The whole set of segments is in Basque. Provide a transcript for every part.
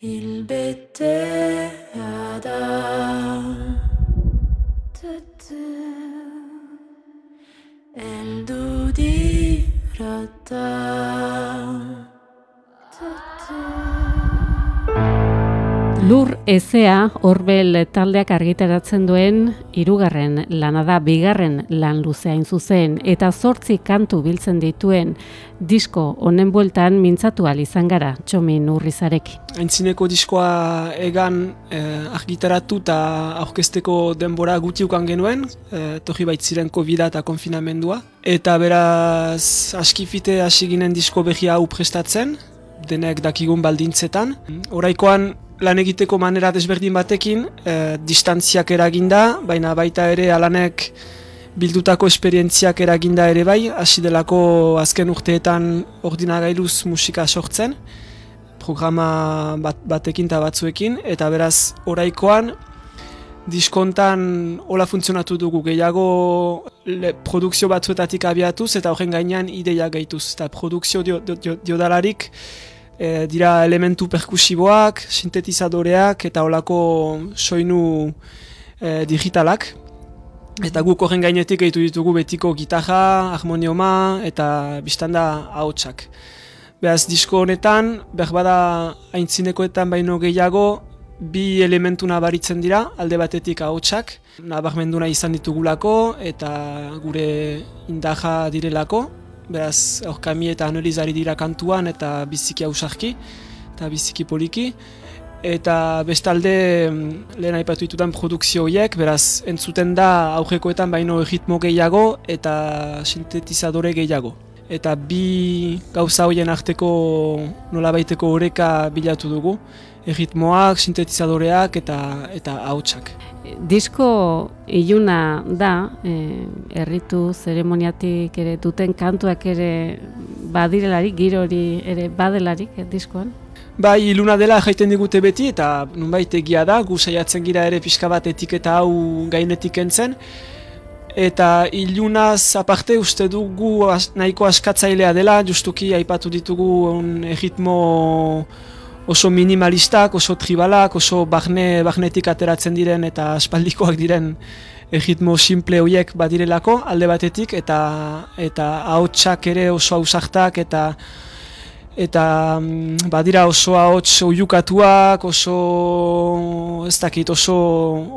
Il beteada Eldu dirata Lur ezea horbel taldeak argitaratzen duen hirugarren lana da bigarren lan luzeain zuzen eta zortzi kantu biltzen dituen disko honen bueltan mintzatu izan gara txomin urrizareki. Aintzineko diskoa egan eh, argitaratu eta aurkesteko denbora gutiukan genuen, eh, tohi baitziren covid eta konfinamendua. Eta beraz askifite hasi ginen disko behi hau prestatzen, denek dakigun baldintzetan. Oraikoan lan egiteko manera desberdin batekin, e, distantziak eraginda, baina baita ere alanek bildutako esperientziak eraginda ere bai, hasi delako azken urteetan ordinagailuz musika sortzen, programa bat, batekin eta batzuekin, eta beraz oraikoan diskontan hola funtzionatu dugu. Gehiago le, produkzio batzuetatik abiatuz eta horren gainean ideia gehituz. Eta produkzio diodalarik dio, dio e, dira elementu perkusiboak, sintetizadoreak eta olako soinu e, digitalak. Eta guk horren gainetik egitu ditugu betiko gitarra, harmonioma eta biztanda haotxak. Beraz, disko honetan, berbada haintzinekoetan baino gehiago, bi elementu nabaritzen dira, alde batetik haotxak, nabarmenduna izan ditugulako eta gure indaja direlako, beraz aurkami eta analizari dira kantuan eta biziki hausarki eta biziki poliki. Eta bestalde mm, lehen aipatu ditudan produkzio horiek, beraz entzuten da aurrekoetan baino ritmo gehiago eta sintetizadore gehiago. Eta bi gauza horien arteko nolabaiteko oreka bilatu dugu, erritmoak, sintetizadoreak eta eta hautsak disko iluna da, e, erritu zeremoniatik ere duten kantuak ere badirelarik, giro hori ere badelarik e, diskoan? Bai, iluna dela jaiten digute beti eta nunbait egia da, gu saiatzen gira ere pixka bat etiketa hau gainetik entzen. Eta ilunaz aparte uste dugu nahiko askatzailea dela, justuki aipatu ditugu un erritmo oso minimalistak, oso tribalak, oso bagne, bagnetik ateratzen diren eta aspaldikoak diren egitmo simple horiek badirelako alde batetik eta eta ahotsak ere oso ausartak eta eta mm, badira oso ahots oiukatuak, oso ez dakit, oso,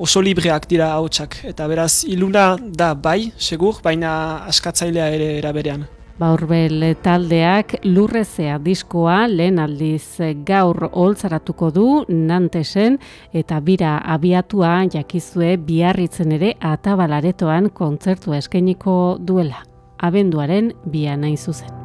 oso libreak dira ahotsak eta beraz iluna da bai, segur, baina askatzailea ere eraberean. Baurbel taldeak lurrezea diskoa lehen aldiz gaur holtzaratuko du Nantesen eta bira abiatua jakizue biarritzen ere atabalaretoan kontzertu eskeniko duela. Abenduaren bia nahi zuzen.